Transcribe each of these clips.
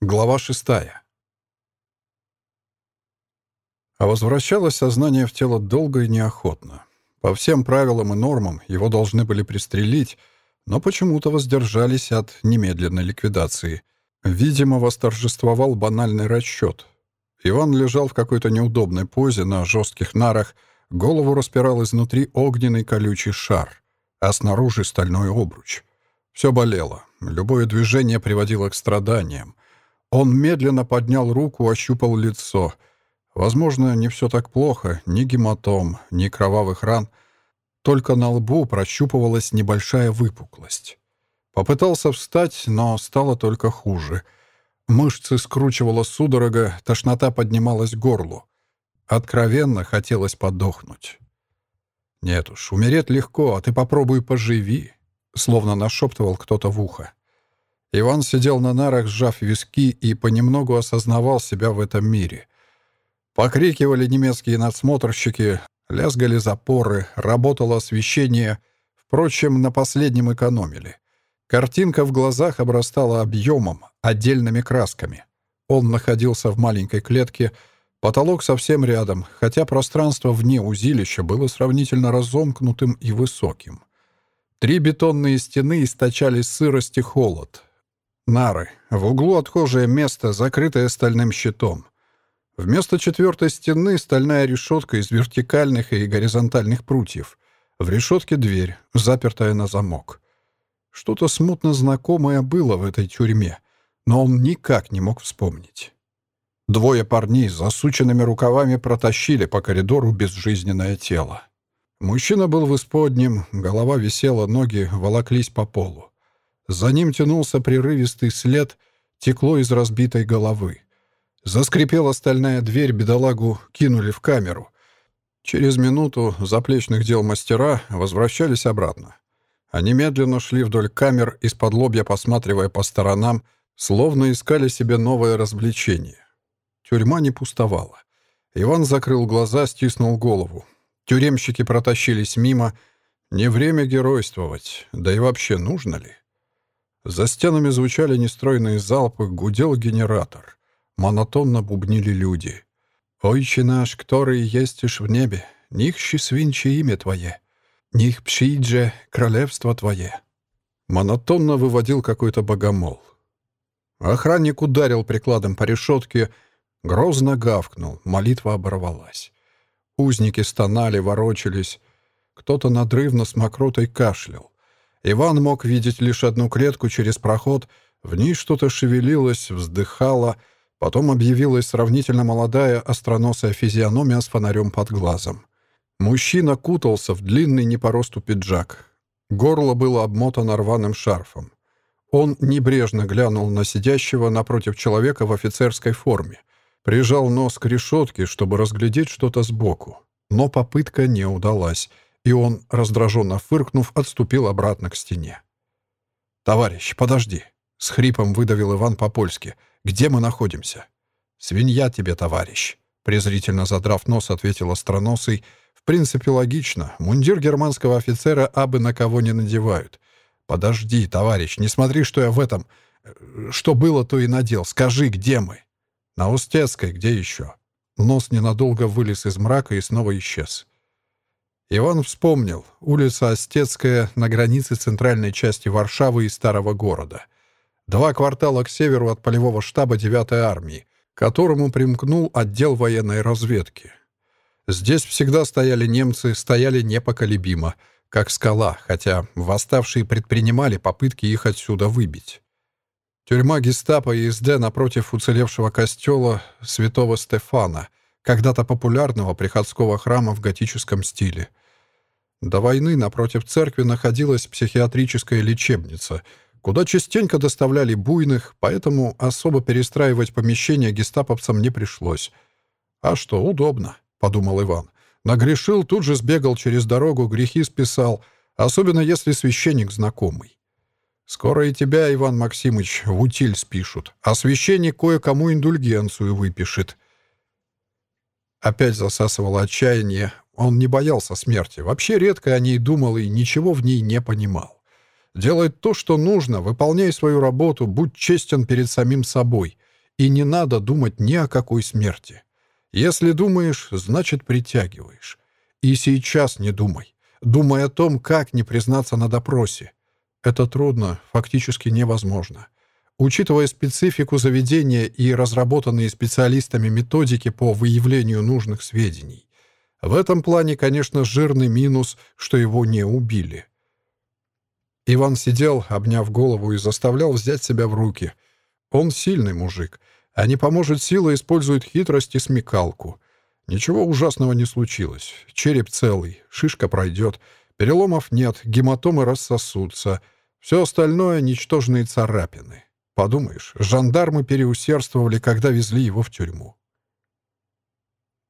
Глава шестая. А возвращалось сознание в тело долго и неохотно. По всем правилам и нормам его должны были пристрелить, но почему-то воздержались от немедленной ликвидации. Видимо, восторжествовал банальный расчет. Иван лежал в какой-то неудобной позе на жестких нарах, голову распирал изнутри огненный колючий шар, а снаружи стальной обруч. Все болело, любое движение приводило к страданиям. Он медленно поднял руку, ощупал лицо. Возможно, не все так плохо, ни гематом, ни кровавых ран. Только на лбу прощупывалась небольшая выпуклость. Попытался встать, но стало только хуже. Мышцы скручивала судорога, тошнота поднималась к горлу. Откровенно хотелось подохнуть. «Нет уж, умереть легко, а ты попробуй поживи», — словно нашептывал кто-то в ухо. Иван сидел на нарах, сжав виски, и понемногу осознавал себя в этом мире. Покрикивали немецкие надсмотрщики, лязгали запоры, работало освещение. Впрочем, на последнем экономили. Картинка в глазах обрастала объемом, отдельными красками. Он находился в маленькой клетке, потолок совсем рядом, хотя пространство вне узилища было сравнительно разомкнутым и высоким. Три бетонные стены источали сырость и холод, Нары. В углу отхожее место, закрытое стальным щитом. Вместо четвертой стены стальная решетка из вертикальных и горизонтальных прутьев. В решетке дверь, запертая на замок. Что-то смутно знакомое было в этой тюрьме, но он никак не мог вспомнить. Двое парней с засученными рукавами протащили по коридору безжизненное тело. Мужчина был в исподнем, голова висела, ноги волоклись по полу. За ним тянулся прерывистый след, текло из разбитой головы. Заскрипела стальная дверь, бедолагу кинули в камеру. Через минуту заплечных дел мастера возвращались обратно. Они медленно шли вдоль камер, из-под лобья посматривая по сторонам, словно искали себе новое развлечение. Тюрьма не пустовала. Иван закрыл глаза, стиснул голову. Тюремщики протащились мимо. Не время геройствовать, да и вообще нужно ли? За стенами звучали нестройные залпы, гудел генератор. Монотонно бубнили люди. «Ойче наш, который естишь в небе, них свинче имя Твое, них пшидже королевство Твое». Монотонно выводил какой-то богомол. Охранник ударил прикладом по решетке, грозно гавкнул, молитва оборвалась. Узники стонали, ворочались. Кто-то надрывно с мокротой кашлял. Иван мог видеть лишь одну клетку через проход, в ней что-то шевелилось, вздыхало, потом объявилась сравнительно молодая остроносая физиономия с фонарем под глазом. Мужчина кутался в длинный не по росту пиджак. Горло было обмотано рваным шарфом. Он небрежно глянул на сидящего напротив человека в офицерской форме, прижал нос к решетке, чтобы разглядеть что-то сбоку. Но попытка не удалась — и он, раздраженно фыркнув, отступил обратно к стене. «Товарищ, подожди!» — с хрипом выдавил Иван по-польски. «Где мы находимся?» «Свинья тебе, товарищ!» Презрительно задрав нос, ответил остроносый. «В принципе, логично. Мундир германского офицера абы на кого не надевают. Подожди, товарищ, не смотри, что я в этом... Э, что было, то и надел. Скажи, где мы?» «На Устецкой, где еще?» Нос ненадолго вылез из мрака и снова исчез. Иван вспомнил. Улица Остецкая на границе центральной части Варшавы и Старого города. Два квартала к северу от полевого штаба 9-й армии, которому примкнул отдел военной разведки. Здесь всегда стояли немцы, стояли непоколебимо, как скала, хотя восставшие предпринимали попытки их отсюда выбить. Тюрьма гестапо и СД напротив уцелевшего костела святого Стефана, когда-то популярного приходского храма в готическом стиле. До войны напротив церкви находилась психиатрическая лечебница, куда частенько доставляли буйных, поэтому особо перестраивать помещение гестаповцам не пришлось. «А что, удобно», — подумал Иван. Нагрешил, тут же сбегал через дорогу, грехи списал, особенно если священник знакомый. Скоро и тебя, Иван Максимыч, в утиль спишут, а священник кое-кому индульгенцию выпишет. Опять засасывало отчаяние, он не боялся смерти, вообще редко о ней думал и ничего в ней не понимал. Делай то, что нужно, выполняй свою работу, будь честен перед самим собой. И не надо думать ни о какой смерти. Если думаешь, значит притягиваешь. И сейчас не думай. Думай о том, как не признаться на допросе. Это трудно, фактически невозможно. Учитывая специфику заведения и разработанные специалистами методики по выявлению нужных сведений. В этом плане, конечно, жирный минус, что его не убили. Иван сидел, обняв голову, и заставлял взять себя в руки. Он сильный мужик, а не поможет сила использует хитрость и смекалку. Ничего ужасного не случилось. Череп целый, шишка пройдет, переломов нет, гематомы рассосутся. Все остальное — ничтожные царапины. Подумаешь, жандармы переусердствовали, когда везли его в тюрьму.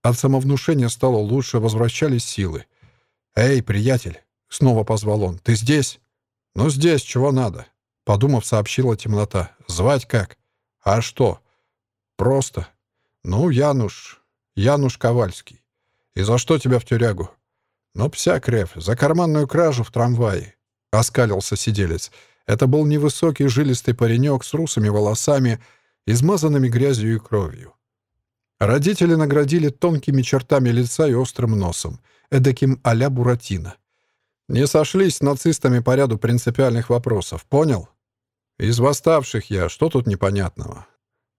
От самовнушения стало лучше, возвращались силы. «Эй, приятель!» — снова позвал он. «Ты здесь?» «Ну, здесь, чего надо?» Подумав, сообщила темнота. «Звать как?» «А что?» «Просто. Ну, Януш. Януш Ковальский. И за что тебя в тюрягу?» «Ну, пся крев, за карманную кражу в трамвае», — оскалился сиделец. Это был невысокий жилистый паренек с русыми волосами, измазанными грязью и кровью. Родители наградили тонкими чертами лица и острым носом, эдаким а-ля Буратино. Не сошлись с нацистами по ряду принципиальных вопросов, понял? Из восставших я, что тут непонятного?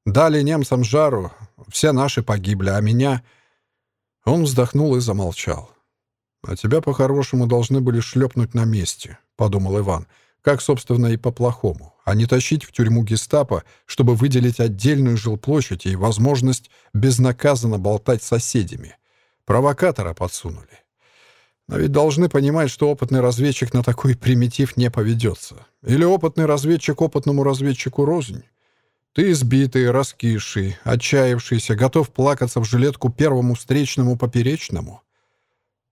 Дали немцам жару, все наши погибли, а меня... Он вздохнул и замолчал. «А тебя по-хорошему должны были шлепнуть на месте», — подумал Иван, как, собственно, и по-плохому а не тащить в тюрьму гестапо, чтобы выделить отдельную жилплощадь и возможность безнаказанно болтать с соседями. Провокатора подсунули. Но ведь должны понимать, что опытный разведчик на такой примитив не поведется. Или опытный разведчик опытному разведчику рознь. Ты избитый, раскисший, отчаявшийся, готов плакаться в жилетку первому встречному поперечному.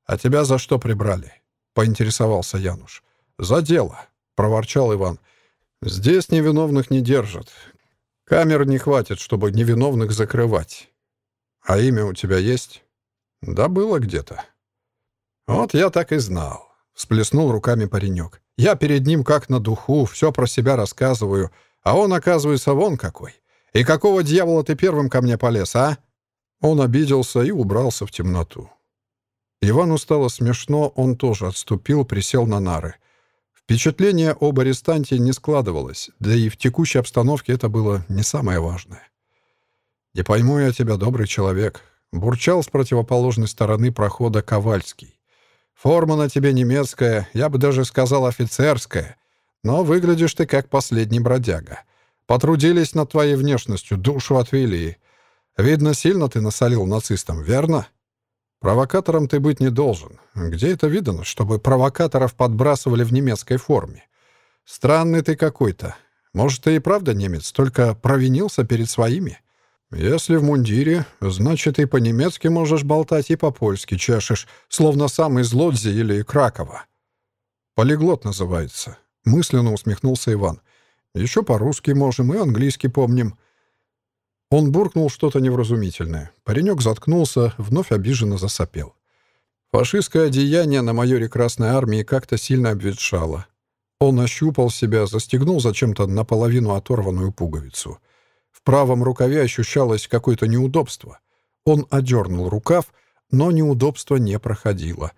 «А тебя за что прибрали?» — поинтересовался Януш. «За дело», — проворчал Иван. Здесь невиновных не держат. Камер не хватит, чтобы невиновных закрывать. А имя у тебя есть? Да было где-то. Вот я так и знал. Всплеснул руками паренек. Я перед ним как на духу, все про себя рассказываю, а он, оказывается, вон какой. И какого дьявола ты первым ко мне полез, а? Он обиделся и убрался в темноту. Ивану стало смешно, он тоже отступил, присел на нары — Впечатление об арестанте не складывалось, да и в текущей обстановке это было не самое важное. «Не пойму я тебя, добрый человек», — бурчал с противоположной стороны прохода Ковальский. «Форма на тебе немецкая, я бы даже сказал офицерская, но выглядишь ты как последний бродяга. Потрудились над твоей внешностью, душу отвели. Видно, сильно ты насолил нацистам, верно?» Провокатором ты быть не должен. Где это видано, чтобы провокаторов подбрасывали в немецкой форме? Странный ты какой-то. Может, ты и правда немец, только провинился перед своими? Если в мундире, значит, и по-немецки можешь болтать, и по-польски чешешь, словно сам из Лодзи или Кракова. Полиглот называется. Мысленно усмехнулся Иван. Еще по-русски можем и английский помним. Он буркнул что-то невразумительное. Паренек заткнулся, вновь обиженно засопел. Фашистское одеяние на майоре Красной Армии как-то сильно обветшало. Он ощупал себя, застегнул зачем-то наполовину оторванную пуговицу. В правом рукаве ощущалось какое-то неудобство. Он одернул рукав, но неудобство не проходило.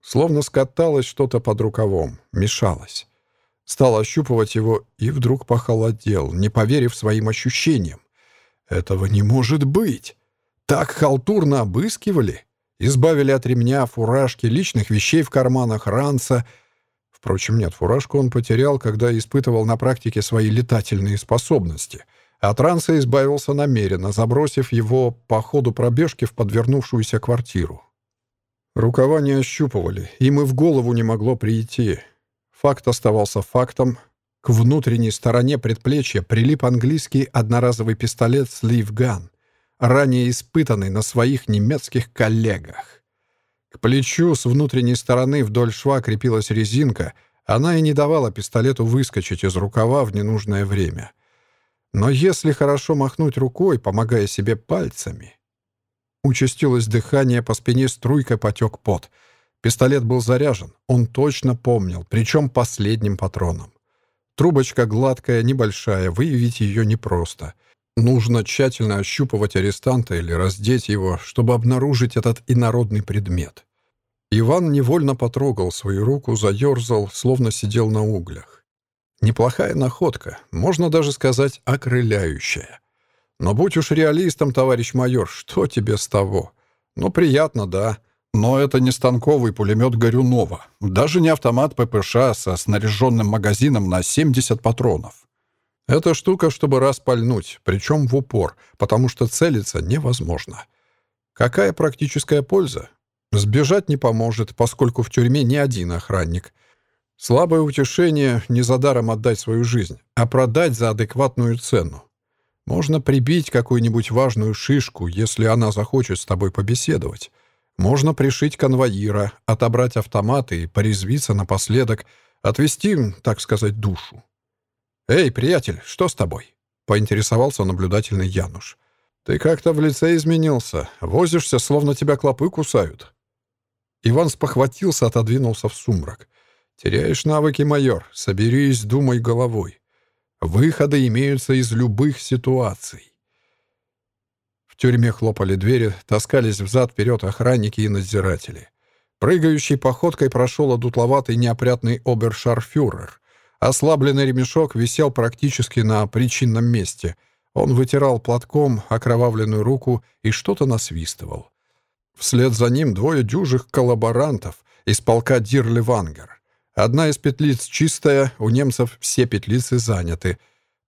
Словно скаталось что-то под рукавом, мешалось. Стал ощупывать его и вдруг похолодел, не поверив своим ощущениям. Этого не может быть! Так халтурно обыскивали? Избавили от ремня, фуражки, личных вещей в карманах, ранца. Впрочем, нет, фуражку он потерял, когда испытывал на практике свои летательные способности. От ранца избавился намеренно, забросив его по ходу пробежки в подвернувшуюся квартиру. Рукава не ощупывали, им и в голову не могло прийти. Факт оставался фактом, к внутренней стороне предплечья прилип английский одноразовый пистолет «Сливган», ранее испытанный на своих немецких коллегах. К плечу с внутренней стороны вдоль шва крепилась резинка, она и не давала пистолету выскочить из рукава в ненужное время. Но если хорошо махнуть рукой, помогая себе пальцами... Участилось дыхание, по спине струйкой потек пот. Пистолет был заряжен, он точно помнил, причем последним патроном. Трубочка гладкая, небольшая, выявить ее непросто. Нужно тщательно ощупывать арестанта или раздеть его, чтобы обнаружить этот инородный предмет. Иван невольно потрогал свою руку, заерзал, словно сидел на углях. Неплохая находка, можно даже сказать, окрыляющая. Но будь уж реалистом, товарищ майор, что тебе с того? Ну, приятно, да. Но это не станковый пулемет Горюнова, даже не автомат ППШ со снаряженным магазином на 70 патронов. Это штука, чтобы раз пальнуть, причем в упор, потому что целиться невозможно. Какая практическая польза? Сбежать не поможет, поскольку в тюрьме не один охранник. Слабое утешение — не за даром отдать свою жизнь, а продать за адекватную цену. Можно прибить какую-нибудь важную шишку, если она захочет с тобой побеседовать. Можно пришить конвоира, отобрать автоматы и порезвиться напоследок, отвести, так сказать, душу. «Эй, приятель, что с тобой?» — поинтересовался наблюдательный Януш. «Ты как-то в лице изменился. Возишься, словно тебя клопы кусают». Иван спохватился, отодвинулся в сумрак. «Теряешь навыки, майор. Соберись, думай головой. Выходы имеются из любых ситуаций». В тюрьме хлопали двери, таскались взад-вперед охранники и надзиратели. Прыгающей походкой прошел одутловатый неопрятный обершарфюрер. Ослабленный ремешок висел практически на причинном месте. Он вытирал платком окровавленную руку и что-то насвистывал. Вслед за ним двое дюжих коллаборантов из полка Дирли-Вангер. Одна из петлиц чистая, у немцев все петлицы заняты.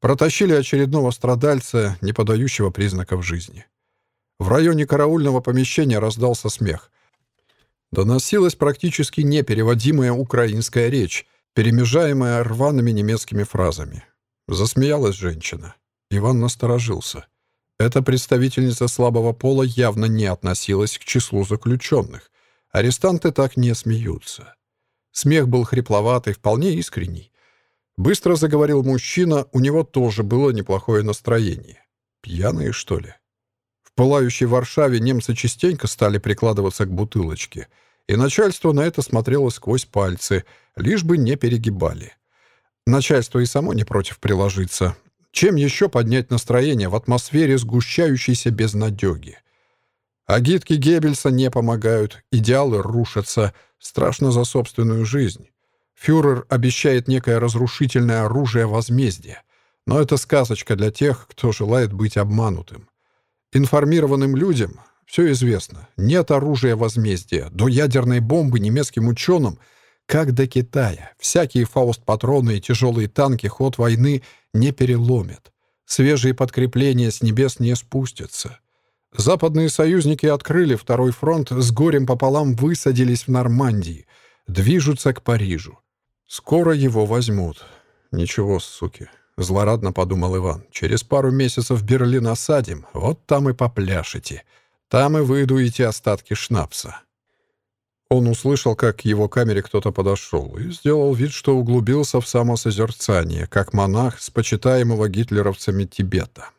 Протащили очередного страдальца, не подающего признаков жизни. В районе караульного помещения раздался смех. Доносилась практически непереводимая украинская речь, перемежаемая рваными немецкими фразами. Засмеялась женщина. Иван насторожился. Эта представительница слабого пола явно не относилась к числу заключенных. Арестанты так не смеются. Смех был хрипловатый, вполне искренний. Быстро заговорил мужчина, у него тоже было неплохое настроение. Пьяные, что ли? Пылающей Варшаве немцы частенько стали прикладываться к бутылочке, и начальство на это смотрело сквозь пальцы, лишь бы не перегибали. Начальство и само не против приложиться, чем еще поднять настроение в атмосфере сгущающейся безнадеги? Агитки Геббельса не помогают, идеалы рушатся, страшно за собственную жизнь. Фюрер обещает некое разрушительное оружие возмездия, но это сказочка для тех, кто желает быть обманутым. Информированным людям все известно. Нет оружия возмездия. До ядерной бомбы немецким ученым, как до Китая, всякие фауст-патроны и тяжелые танки ход войны не переломит. Свежие подкрепления с небес не спустятся. Западные союзники открыли второй фронт, с горем пополам высадились в Нормандии, движутся к Парижу. Скоро его возьмут. Ничего, суки, злорадно подумал Иван. Через пару месяцев Берлин осадим, вот там и попляшете. Там и выдуете остатки шнапса. Он услышал, как к его камере кто-то подошел, и сделал вид, что углубился в самосозерцание, как монах с почитаемого гитлеровцами Тибета.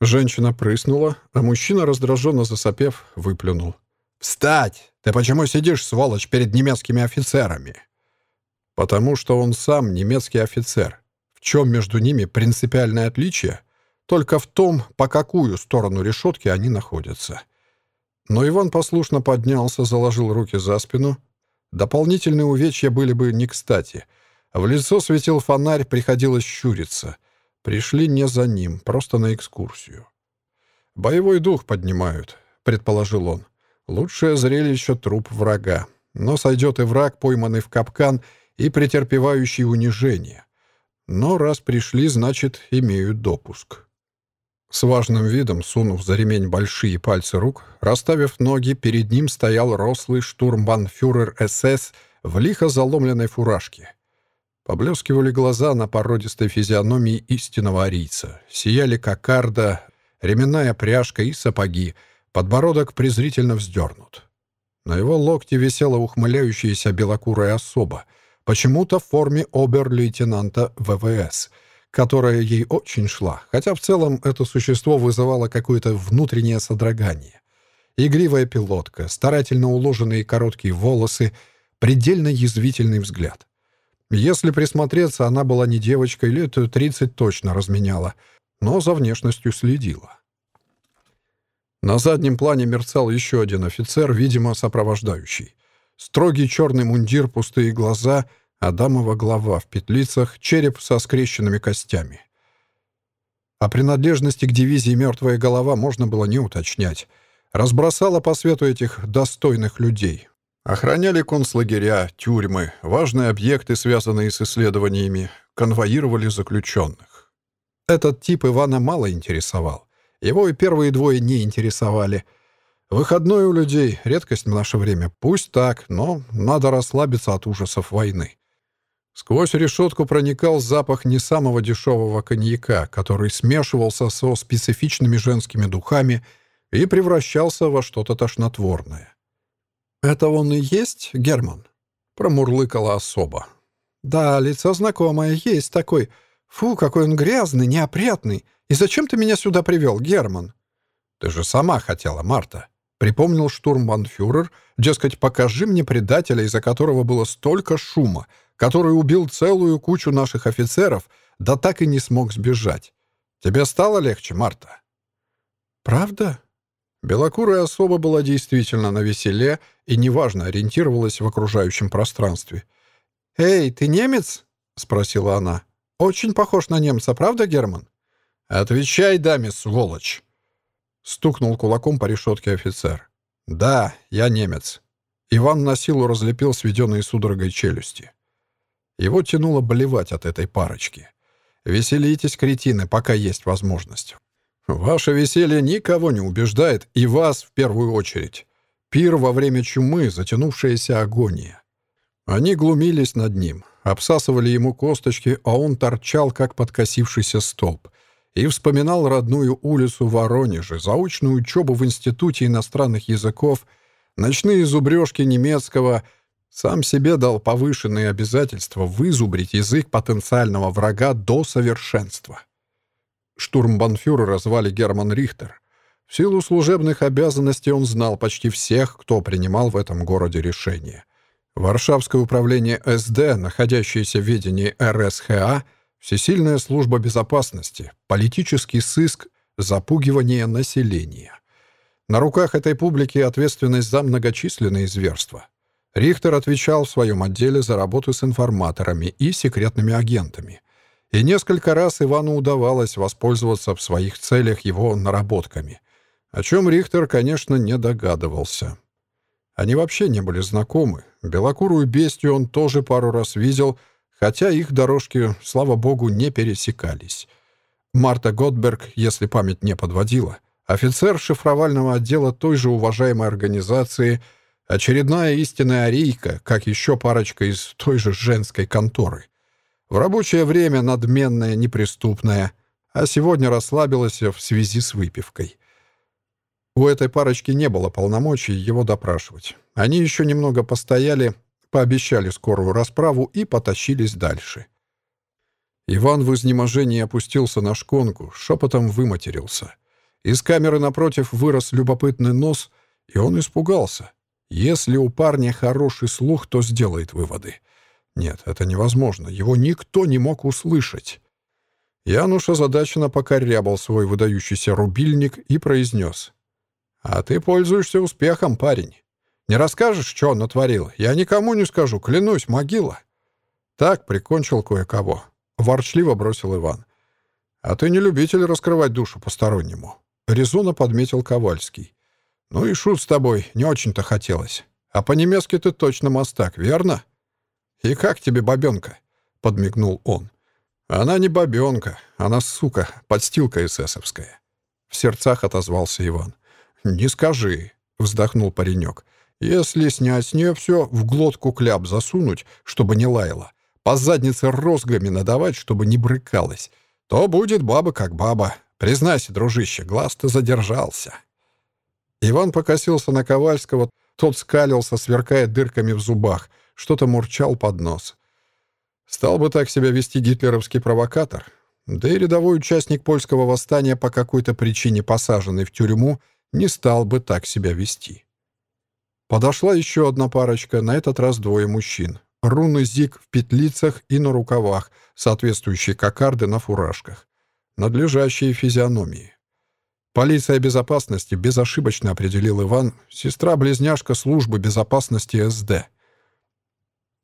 Женщина прыснула, а мужчина, раздраженно засопев, выплюнул. «Встать! Ты почему сидишь, сволочь, перед немецкими офицерами?» «Потому что он сам немецкий офицер. Чем между ними принципиальное отличие? Только в том, по какую сторону решетки они находятся». Но Иван послушно поднялся, заложил руки за спину. Дополнительные увечья были бы не кстати. В лицо светил фонарь, приходилось щуриться. Пришли не за ним, просто на экскурсию. «Боевой дух поднимают», — предположил он. «Лучшее зрелище — труп врага. Но сойдет и враг, пойманный в капкан и претерпевающий унижение. Но раз пришли, значит, имеют допуск». С важным видом, сунув за ремень большие пальцы рук, расставив ноги, перед ним стоял рослый штурмбанфюрер СС в лихо заломленной фуражке. Поблескивали глаза на породистой физиономии истинного арийца. Сияли кокарда, ременная пряжка и сапоги. Подбородок презрительно вздернут. На его локте висела ухмыляющаяся белокурая особа, почему-то в форме обер-лейтенанта ВВС — которая ей очень шла, хотя в целом это существо вызывало какое-то внутреннее содрогание. Игривая пилотка, старательно уложенные короткие волосы, предельно язвительный взгляд. Если присмотреться, она была не девочкой, лет 30 точно разменяла. но за внешностью следила. На заднем плане мерцал еще один офицер, видимо, сопровождающий. Строгий черный мундир, пустые глаза, адамова голова в петлицах, череп со скрещенными костями. О принадлежности к дивизии «Мертвая голова» можно было не уточнять. Разбросала по свету этих достойных людей. Охраняли концлагеря, тюрьмы, важные объекты, связанные с исследованиями, конвоировали заключенных. Этот тип Ивана мало интересовал. Его и первые двое не интересовали. Выходной у людей — редкость в наше время. Пусть так, но надо расслабиться от ужасов войны. Сквозь решетку проникал запах не самого дешевого коньяка, который смешивался со специфичными женскими духами и превращался во что-то тошнотворное. «Это он и есть, Герман?» — промурлыкала особо. «Да, лицо знакомое, есть такой. Фу, какой он грязный, неопрятный. И зачем ты меня сюда привел, Герман?» «Ты же сама хотела, Марта», — припомнил штурмбанфюрер. «Дескать, покажи мне предателя, из-за которого было столько шума, который убил целую кучу наших офицеров, да так и не смог сбежать. Тебе стало легче, Марта?» «Правда?» Белокурая особа была действительно на веселе и неважно ориентировалась в окружающем пространстве. «Эй, ты немец?» — спросила она. «Очень похож на немца, правда, Герман?» «Отвечай, даме, сволочь!» Стукнул кулаком по решетке офицер. «Да, я немец». Иван на силу разлепил сведенные судорогой челюсти. Его тянуло болевать от этой парочки. «Веселитесь, кретины, пока есть возможность. Ваше веселье никого не убеждает, и вас в первую очередь. Пир во время чумы, затянувшаяся агония. Они глумились над ним, обсасывали ему косточки, а он торчал, как подкосившийся столб, и вспоминал родную улицу Воронеже, заочную учебу в Институте иностранных языков, ночные зубрежки немецкого, сам себе дал повышенные обязательства вызубрить язык потенциального врага до совершенства. Штурмбанфюрера звали Герман Рихтер. В силу служебных обязанностей он знал почти всех, кто принимал в этом городе решения. Варшавское управление СД, находящееся в ведении РСХА, Всесильная служба безопасности, политический сыск, запугивание населения. На руках этой публики ответственность за многочисленные зверства. Рихтер отвечал в своем отделе за работу с информаторами и секретными агентами и несколько раз Ивану удавалось воспользоваться в своих целях его наработками, о чем Рихтер, конечно, не догадывался. Они вообще не были знакомы. Белокурую бестию он тоже пару раз видел, хотя их дорожки, слава богу, не пересекались. Марта Готберг, если память не подводила, офицер шифровального отдела той же уважаемой организации, очередная истинная арийка, как еще парочка из той же женской конторы — в рабочее время надменная, неприступная, а сегодня расслабилась в связи с выпивкой. У этой парочки не было полномочий его допрашивать. Они еще немного постояли, пообещали скорую расправу и потащились дальше. Иван в изнеможении опустился на шконку, шепотом выматерился. Из камеры напротив вырос любопытный нос, и он испугался. Если у парня хороший слух, то сделает выводы. Нет, это невозможно. Его никто не мог услышать. Януш озадаченно покорябал свой выдающийся рубильник и произнес. «А ты пользуешься успехом, парень. Не расскажешь, что он натворил? Я никому не скажу, клянусь, могила». Так прикончил кое-кого. Ворчливо бросил Иван. «А ты не любитель раскрывать душу постороннему», — резонно подметил Ковальский. «Ну и шут с тобой, не очень-то хотелось. А по-немецки ты точно мастак, верно?» «И как тебе бабенка?» — подмигнул он. «Она не бабенка, она сука, подстилка эсэсовская». В сердцах отозвался Иван. «Не скажи», — вздохнул паренек. «Если снять с нее все, в глотку кляп засунуть, чтобы не лаяла, по заднице розгами надавать, чтобы не брыкалась, то будет баба как баба. Признайся, дружище, глаз-то задержался». Иван покосился на Ковальского, тот скалился, сверкая дырками в зубах — что-то мурчал под нос. Стал бы так себя вести гитлеровский провокатор, да и рядовой участник польского восстания по какой-то причине посаженный в тюрьму не стал бы так себя вести. Подошла еще одна парочка, на этот раз двое мужчин. Руны Зиг в петлицах и на рукавах, соответствующие кокарды на фуражках. надлежащие физиономии. Полиция безопасности безошибочно определил Иван, сестра-близняшка службы безопасности СД.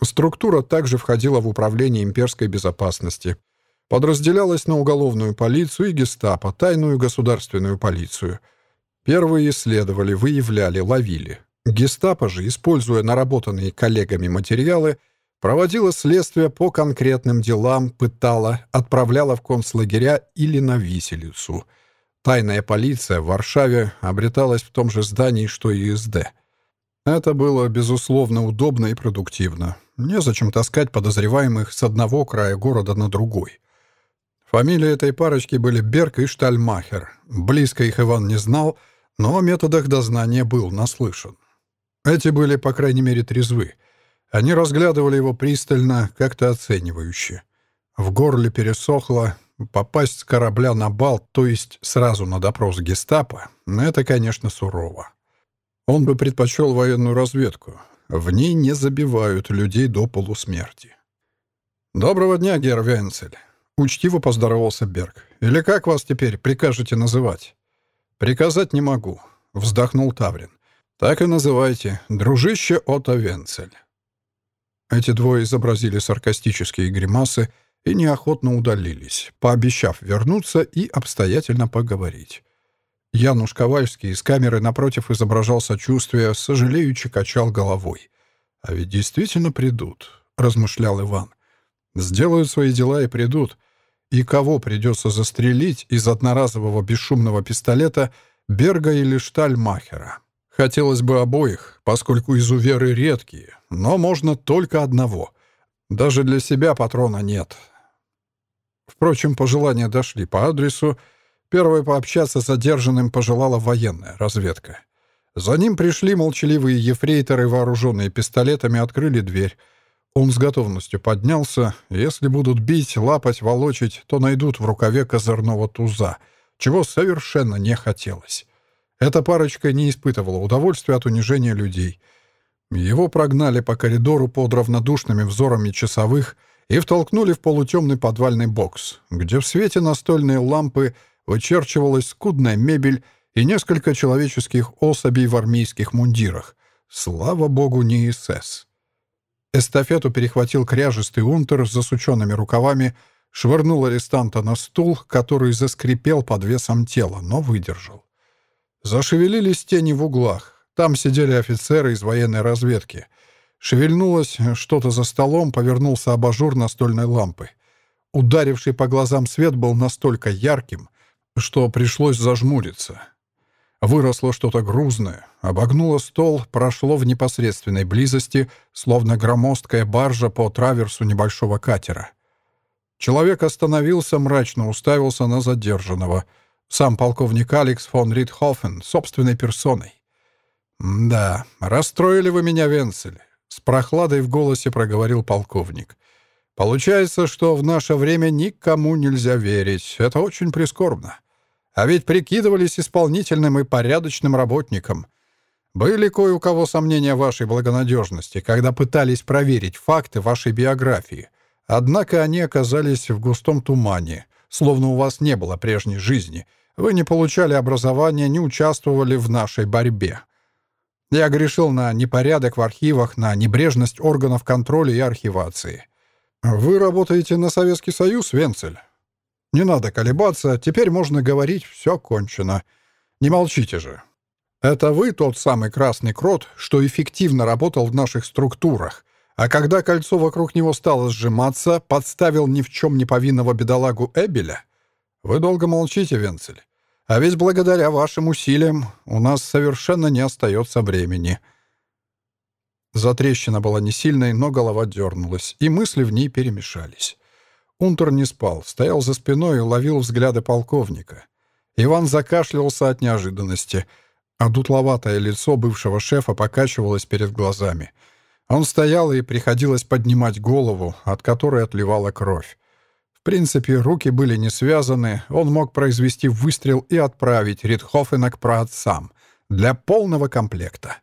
Структура также входила в управление имперской безопасности. Подразделялась на уголовную полицию и гестапо, тайную государственную полицию. Первые исследовали, выявляли, ловили. Гестапо же, используя наработанные коллегами материалы, проводила следствие по конкретным делам, пытала, отправляла в концлагеря или на виселицу. Тайная полиция в Варшаве обреталась в том же здании, что и СД. Это было, безусловно, удобно и продуктивно. Незачем таскать подозреваемых с одного края города на другой. Фамилии этой парочки были Берг и Штальмахер. Близко их Иван не знал, но о методах дознания был наслышан. Эти были, по крайней мере, трезвы. Они разглядывали его пристально, как-то оценивающе. В горле пересохло. Попасть с корабля на бал, то есть сразу на допрос гестапо, это, конечно, сурово. Он бы предпочел военную разведку. В ней не забивают людей до полусмерти. «Доброго дня, Герр Венцель!» Учтиво поздоровался Берг. «Или как вас теперь прикажете называть?» «Приказать не могу», — вздохнул Таврин. «Так и называйте. Дружище Отто Венцель». Эти двое изобразили саркастические гримасы и неохотно удалились, пообещав вернуться и обстоятельно поговорить. Януш Ковальский из камеры напротив изображал сочувствие, сожалеючи качал головой. «А ведь действительно придут», — размышлял Иван. «Сделают свои дела и придут. И кого придется застрелить из одноразового бесшумного пистолета Берга или Штальмахера?» Хотелось бы обоих, поскольку изуверы редкие, но можно только одного. Даже для себя патрона нет. Впрочем, пожелания дошли по адресу. Первой пообщаться с задержанным пожелала военная разведка. За ним пришли молчаливые ефрейторы, вооруженные пистолетами, открыли дверь. Он с готовностью поднялся. Если будут бить, лапать, волочить, то найдут в рукаве козырного туза, чего совершенно не хотелось. Эта парочка не испытывала удовольствия от унижения людей. Его прогнали по коридору под равнодушными взорами часовых и втолкнули в полутемный подвальный бокс, где в свете настольной лампы вычерчивалась скудная мебель и несколько человеческих особей в армейских мундирах. Слава богу, не СС. Эстафету перехватил кряжистый унтер с засученными рукавами, швырнул арестанта на стул, который заскрипел под весом тела, но выдержал. Зашевелились тени в углах. Там сидели офицеры из военной разведки. Шевельнулось что-то за столом, повернулся абажур настольной лампы. Ударивший по глазам свет был настолько ярким, что пришлось зажмуриться. Выросло что-то грузное, обогнуло стол, прошло в непосредственной близости, словно громоздкая баржа по траверсу небольшого катера. Человек остановился, мрачно уставился на задержанного — сам полковник Алекс фон Ритхофен собственной персоной. «Да, расстроили вы меня, Венцель», — с прохладой в голосе проговорил полковник. «Получается, что в наше время никому нельзя верить. Это очень прискорбно. А ведь прикидывались исполнительным и порядочным работником. Были кое у кого сомнения в вашей благонадежности, когда пытались проверить факты вашей биографии. Однако они оказались в густом тумане, словно у вас не было прежней жизни — вы не получали образования, не участвовали в нашей борьбе. Я грешил на непорядок в архивах, на небрежность органов контроля и архивации. Вы работаете на Советский Союз, Венцель? Не надо колебаться, теперь можно говорить, все кончено. Не молчите же. Это вы тот самый красный крот, что эффективно работал в наших структурах, а когда кольцо вокруг него стало сжиматься, подставил ни в чем не повинного бедолагу Эбеля? Вы долго молчите, Венцель. А ведь благодаря вашим усилиям у нас совершенно не остается времени. Затрещина была не сильной, но голова дернулась, и мысли в ней перемешались. Унтер не спал, стоял за спиной и ловил взгляды полковника. Иван закашлялся от неожиданности, а дутловатое лицо бывшего шефа покачивалось перед глазами. Он стоял, и приходилось поднимать голову, от которой отливала кровь. В принципе, руки были не связаны, он мог произвести выстрел и отправить Ритхофена к праотцам для полного комплекта.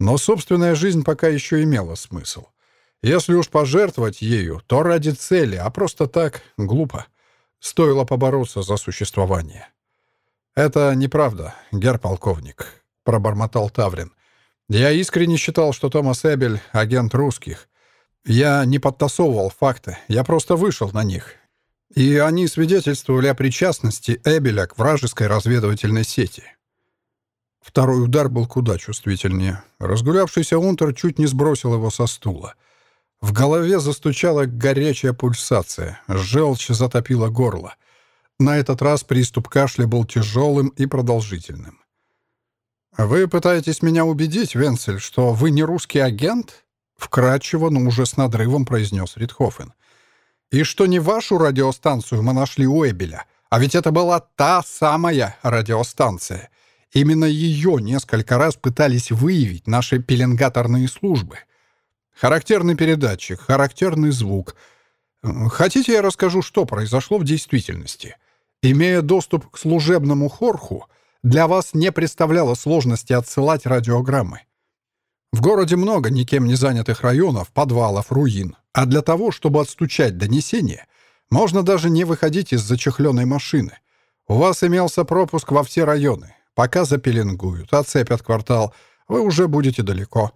Но собственная жизнь пока еще имела смысл. Если уж пожертвовать ею, то ради цели, а просто так — глупо. Стоило побороться за существование. «Это неправда, гер-полковник», — пробормотал Таврин. «Я искренне считал, что Томас Эбель — агент русских. Я не подтасовывал факты, я просто вышел на них. И они свидетельствовали о причастности Эбеля к вражеской разведывательной сети». Второй удар был куда чувствительнее. Разгулявшийся Унтер чуть не сбросил его со стула. В голове застучала горячая пульсация, желчь затопила горло. На этот раз приступ кашля был тяжелым и продолжительным. «Вы пытаетесь меня убедить, Венцель, что вы не русский агент?» Вкратчиво, но уже с надрывом произнес Ритхофен. «И что не вашу радиостанцию мы нашли у Эбеля, а ведь это была та самая радиостанция. Именно ее несколько раз пытались выявить наши пеленгаторные службы. Характерный передатчик, характерный звук. Хотите, я расскажу, что произошло в действительности?» Имея доступ к служебному хорху, для вас не представляло сложности отсылать радиограммы. В городе много никем не занятых районов, подвалов, руин. А для того, чтобы отстучать донесение, можно даже не выходить из зачехленной машины. У вас имелся пропуск во все районы. Пока запеленгуют, оцепят квартал, вы уже будете далеко.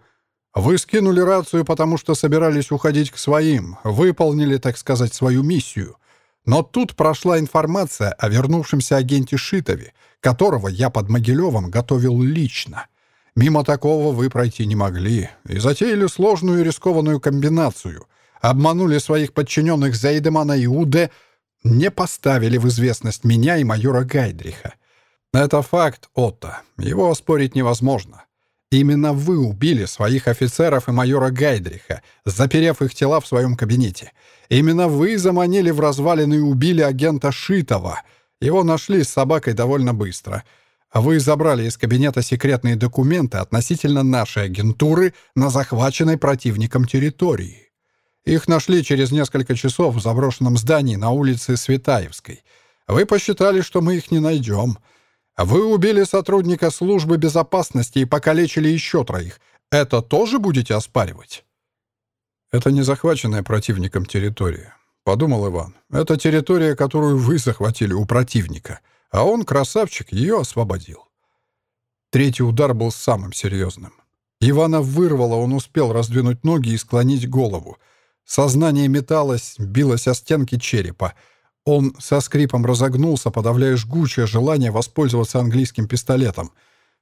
Вы скинули рацию, потому что собирались уходить к своим, выполнили, так сказать, свою миссию — но тут прошла информация о вернувшемся агенте Шитове, которого я под Могилевым готовил лично. Мимо такого вы пройти не могли. И затеяли сложную и рискованную комбинацию. Обманули своих подчиненных Зайдемана и Уде, не поставили в известность меня и майора Гайдриха. Это факт, Отто. Его оспорить невозможно. Именно вы убили своих офицеров и майора Гайдриха, заперев их тела в своем кабинете. Именно вы заманили в развалины и убили агента Шитова. Его нашли с собакой довольно быстро. А вы забрали из кабинета секретные документы относительно нашей агентуры на захваченной противником территории. Их нашли через несколько часов в заброшенном здании на улице Светаевской. Вы посчитали, что мы их не найдем. Вы убили сотрудника службы безопасности и покалечили еще троих. Это тоже будете оспаривать? Это не захваченная противником территория. Подумал Иван. Это территория, которую вы захватили у противника. А он, красавчик, ее освободил. Третий удар был самым серьезным. Ивана вырвало, он успел раздвинуть ноги и склонить голову. Сознание металось, билось о стенки черепа — он со скрипом разогнулся, подавляя жгучее желание воспользоваться английским пистолетом.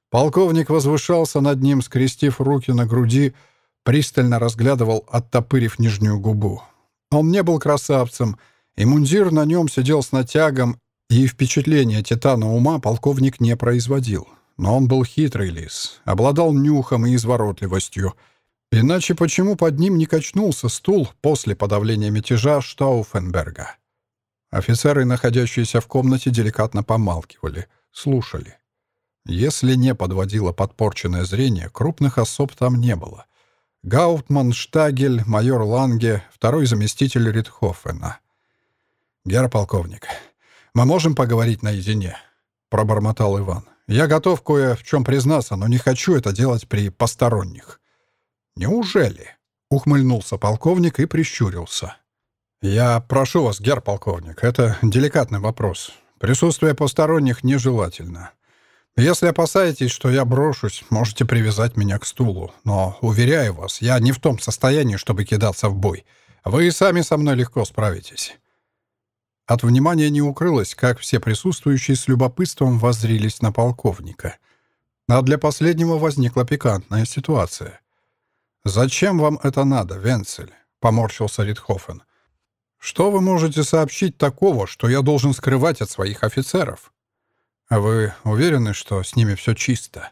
Полковник возвышался над ним, скрестив руки на груди, пристально разглядывал, оттопырив нижнюю губу. Он не был красавцем, и мундир на нем сидел с натягом, и впечатление титана ума полковник не производил. Но он был хитрый лис, обладал нюхом и изворотливостью. Иначе почему под ним не качнулся стул после подавления мятежа Штауфенберга? Офицеры, находящиеся в комнате, деликатно помалкивали, слушали. Если не подводило подпорченное зрение, крупных особ там не было. Гауптман, Штагель, майор Ланге, второй заместитель Ритхофена. «Герр полковник, мы можем поговорить наедине?» — пробормотал Иван. «Я готов кое в чем признаться, но не хочу это делать при посторонних». «Неужели?» — ухмыльнулся полковник и прищурился. «Я прошу вас, гер полковник, это деликатный вопрос. Присутствие посторонних нежелательно. Если опасаетесь, что я брошусь, можете привязать меня к стулу. Но, уверяю вас, я не в том состоянии, чтобы кидаться в бой. Вы и сами со мной легко справитесь». От внимания не укрылось, как все присутствующие с любопытством воззрились на полковника. А для последнего возникла пикантная ситуация. «Зачем вам это надо, Венцель?» — поморщился Ритхофен. — что вы можете сообщить такого, что я должен скрывать от своих офицеров? А вы уверены, что с ними все чисто?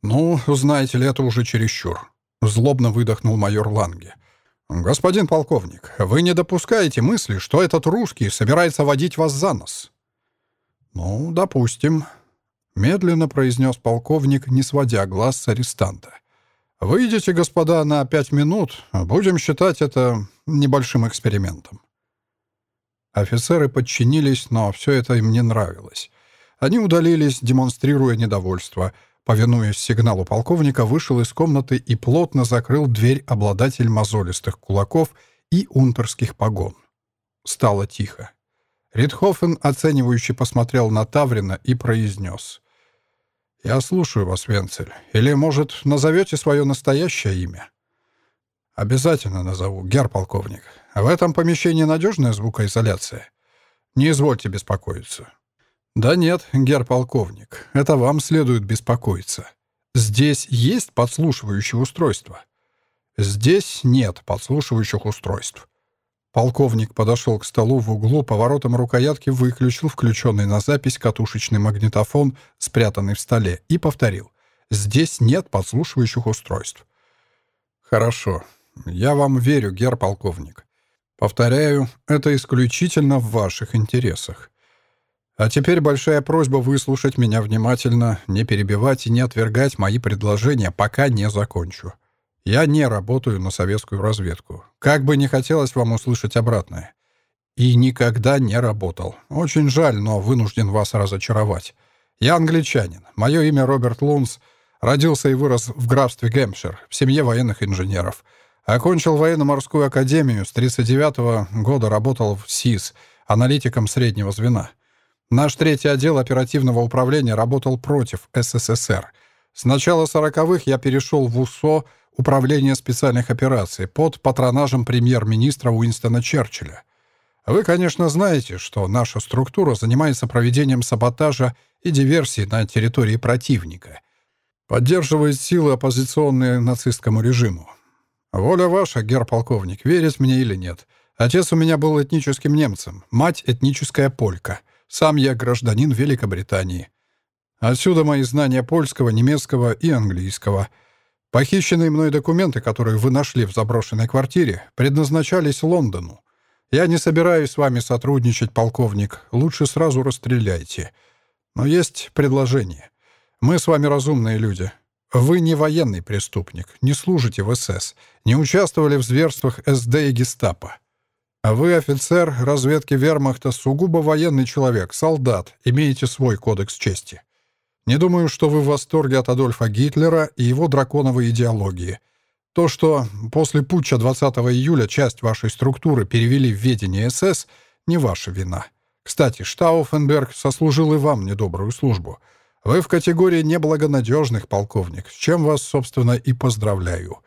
Ну, знаете ли, это уже чересчур. Злобно выдохнул майор Ланге. «Господин полковник, вы не допускаете мысли, что этот русский собирается водить вас за нос?» «Ну, допустим», — медленно произнес полковник, не сводя глаз с арестанта. «Выйдите, господа, на пять минут. Будем считать это небольшим экспериментом». Офицеры подчинились, но все это им не нравилось. Они удалились, демонстрируя недовольство. Повинуясь сигналу полковника, вышел из комнаты и плотно закрыл дверь обладатель мозолистых кулаков и унтерских погон. Стало тихо. Ридхофен, оценивающе посмотрел на Таврина и произнес. «Я слушаю вас, Венцель. Или, может, назовете свое настоящее имя?» «Обязательно назову, гер полковник. В этом помещении надежная звукоизоляция?» «Не извольте беспокоиться». «Да нет, гер полковник, это вам следует беспокоиться. Здесь есть подслушивающее устройство?» «Здесь нет подслушивающих устройств». Полковник подошел к столу в углу, поворотом рукоятки выключил включенный на запись катушечный магнитофон, спрятанный в столе, и повторил. «Здесь нет подслушивающих устройств». «Хорошо. Я вам верю, гер полковник. Повторяю, это исключительно в ваших интересах. А теперь большая просьба выслушать меня внимательно, не перебивать и не отвергать мои предложения, пока не закончу. Я не работаю на советскую разведку. Как бы не хотелось вам услышать обратное. И никогда не работал. Очень жаль, но вынужден вас разочаровать. Я англичанин. Мое имя Роберт Лунс. Родился и вырос в графстве Гэмпшир, в семье военных инженеров. Окончил военно-морскую академию. С 1939 года работал в СИС, аналитиком среднего звена. Наш третий отдел оперативного управления работал против СССР. С начала 40-х я перешел в УСО, Управления специальных операций под патронажем премьер-министра Уинстона Черчилля. Вы, конечно, знаете, что наша структура занимается проведением саботажа и диверсий на территории противника. Поддерживает силы, оппозиционные нацистскому режиму. Воля ваша, гер-полковник, верить мне или нет. Отец у меня был этническим немцем, мать — этническая полька. Сам я гражданин Великобритании. Отсюда мои знания польского, немецкого и английского — Похищенные мной документы, которые вы нашли в заброшенной квартире, предназначались Лондону. Я не собираюсь с вами сотрудничать, полковник. Лучше сразу расстреляйте. Но есть предложение. Мы с вами разумные люди. Вы не военный преступник, не служите в СС, не участвовали в зверствах СД и гестапо. А вы офицер разведки вермахта, сугубо военный человек, солдат, имеете свой кодекс чести. Не думаю, что вы в восторге от Адольфа Гитлера и его драконовой идеологии. То, что после путча 20 июля часть вашей структуры перевели в ведение СС, не ваша вина. Кстати, Штауфенберг сослужил и вам недобрую службу. Вы в категории неблагонадежных, полковник, с чем вас, собственно, и поздравляю.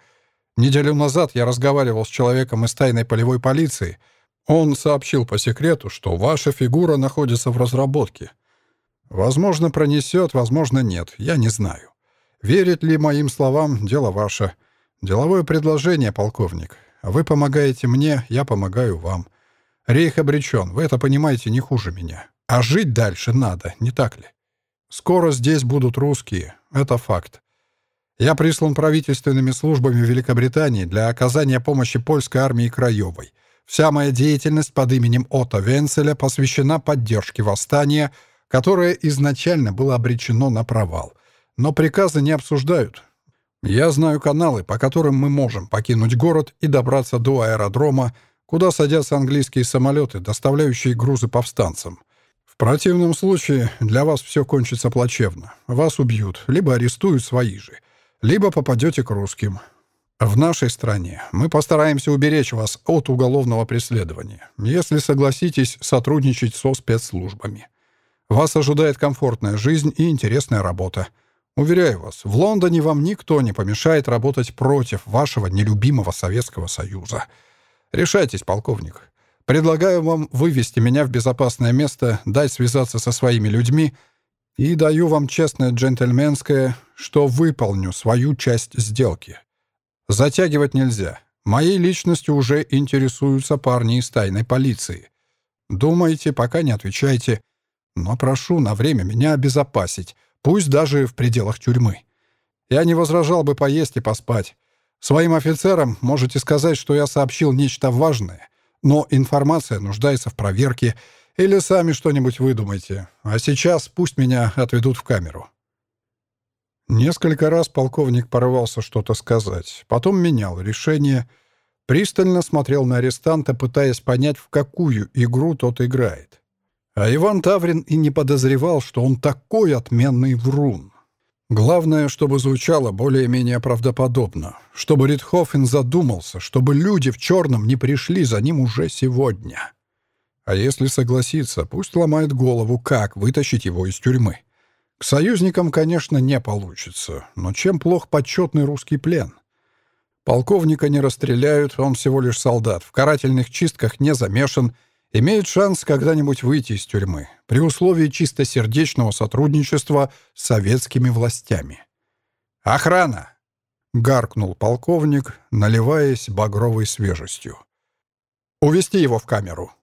Неделю назад я разговаривал с человеком из тайной полевой полиции. Он сообщил по секрету, что ваша фигура находится в разработке. Возможно, пронесет, возможно, нет. Я не знаю. Верит ли моим словам, дело ваше. Деловое предложение, полковник. Вы помогаете мне, я помогаю вам. Рейх обречен, вы это понимаете не хуже меня. А жить дальше надо, не так ли? Скоро здесь будут русские. Это факт. Я прислан правительственными службами Великобритании для оказания помощи польской армии Краевой. Вся моя деятельность под именем Отто Венцеля посвящена поддержке восстания — которое изначально было обречено на провал. Но приказы не обсуждают. Я знаю каналы, по которым мы можем покинуть город и добраться до аэродрома, куда садятся английские самолеты, доставляющие грузы повстанцам. В противном случае для вас все кончится плачевно. Вас убьют, либо арестуют свои же, либо попадете к русским. В нашей стране мы постараемся уберечь вас от уголовного преследования, если согласитесь сотрудничать со спецслужбами. Вас ожидает комфортная жизнь и интересная работа. Уверяю вас, в Лондоне вам никто не помешает работать против вашего нелюбимого Советского Союза. Решайтесь, полковник. Предлагаю вам вывести меня в безопасное место, дать связаться со своими людьми и даю вам честное джентльменское, что выполню свою часть сделки. Затягивать нельзя. Моей личностью уже интересуются парни из тайной полиции. Думаете, пока не отвечайте. Но прошу на время меня обезопасить, пусть даже в пределах тюрьмы. Я не возражал бы поесть и поспать. Своим офицерам можете сказать, что я сообщил нечто важное, но информация нуждается в проверке, или сами что-нибудь выдумайте. А сейчас пусть меня отведут в камеру». Несколько раз полковник порывался что-то сказать, потом менял решение, пристально смотрел на арестанта, пытаясь понять, в какую игру тот играет. А Иван Таврин и не подозревал, что он такой отменный врун. Главное, чтобы звучало более-менее правдоподобно, чтобы Ритхофен задумался, чтобы люди в черном не пришли за ним уже сегодня. А если согласится, пусть ломает голову, как вытащить его из тюрьмы. К союзникам, конечно, не получится, но чем плох почетный русский плен? Полковника не расстреляют, он всего лишь солдат, в карательных чистках не замешан, имеет шанс когда-нибудь выйти из тюрьмы, при условии чистосердечного сотрудничества с советскими властями. «Охрана!» — гаркнул полковник, наливаясь багровой свежестью. «Увести его в камеру.